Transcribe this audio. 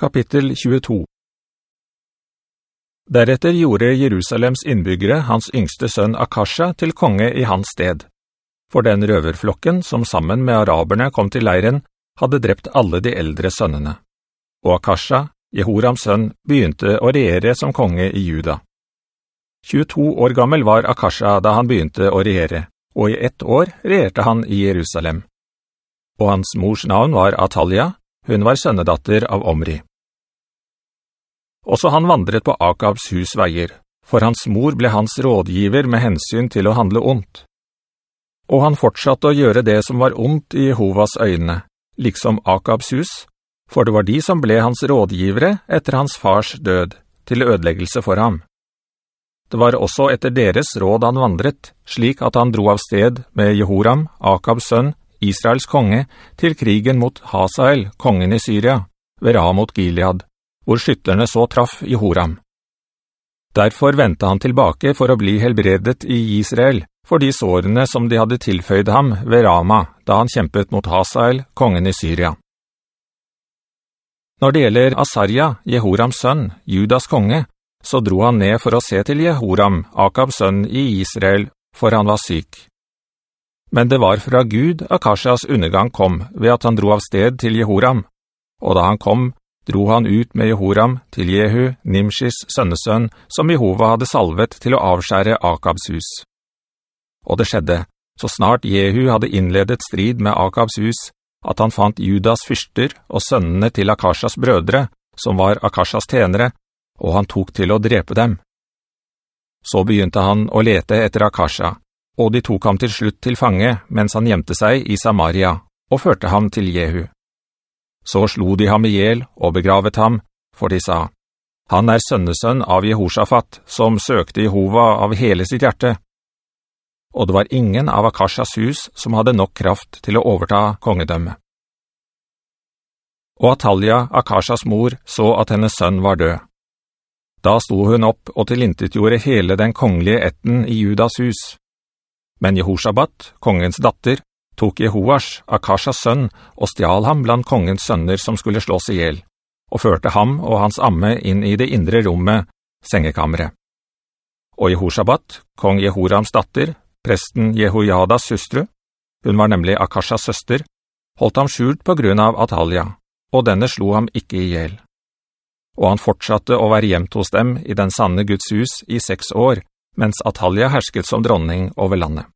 Kapittel 22 Deretter gjorde Jerusalems innbyggere hans yngste sønn Akasha til konge i hans sted. For den røverflokken som sammen med araberne kom til leiren, hadde drept alle de eldre sønnene. Og Akasha, Jehorams sønn, begynte å regjere som konge i Juda. 22 år gammel var Akasha da han begynte å regjere, og i ett år regjerte han i Jerusalem. Og hans mors navn var Atalia, hun var sønnedatter av Omri. Også han vandret på Akabs husveier, for hans mor ble hans rådgiver med hensyn til å handle ondt. Og han fortsatte å gjøre det som var ondt i Jehovas øyne, liksom Akabs hus, for det var de som ble hans rådgivere etter hans fars død, til ødeleggelse for ham. Det var også etter deres råd han vandret, slik at han dro av sted med Jehoram, Akabs sønn, Israels konge, til krigen mot Hazael, kongen i Syria, ved Ramot Gilead, hvor skytterne så traff Jehoram. Derfor ventet han tilbake for å bli helbredet i Israel, for de sårene som de hadde tilføyd ham ved Rama, da han kjempet mot Hazael, kongen i Syria. Når det gjelder Asarja, Jehorams sønn, Judas konge, så dro han ned for å se til Jehoram, Akabs sønn i Israel, for han var syk. Men det var fra Gud Akashas undergang kom ved at han dro av sted til Jehoram, og da han kom, dro han ut med Jehoram til Jehu, Nimshis sønnesønn, som Jehova hadde salvet til å avskjære Akabs hus. Og det skjedde, så snart Jehu hadde innledet strid med Akabs hus, at han fant Judas fyrster og sønnene til Akashas brødre, som var Akashas tenere, og han tok til å drepe dem. Så begynte han å lete etter Akasha, og de tok ham til slutt til fange mens han gjemte seg i Samaria, og førte ham til Jehu. Så slo de ham ihjel og begravet ham, for de sa, «Han er sønnesønn av Jehoshaphat, som søkte Jehova av hele sitt hjerte.» Og det var ingen av Akashas hus som hadde nok kraft til å overta kongedømme. Og Atalia, Akashas mor, så at hennes sønn var død. Da sto hun opp og tilintetgjorde hele den kongelige etten i Judas hus. Men Jehoshabat, kongens datter, tok Jehoash, Akashas sønn, og stjal ham blant kongens sønner som skulle slås ihjel, og førte ham og hans amme inn i det indre rommet, sengekammeret. Og Jehoshabat, kong Jehorams datter, presten Jehojadas søstre, hun var nemlig Akashas søster, holdt ham skjult på grunn av Atalia, og denne slo ham ikke ihjel. Og han fortsatte å være gjemt hos dem i den sanne Guds hus i seks år, mens Atalia hersket som dronning over landet.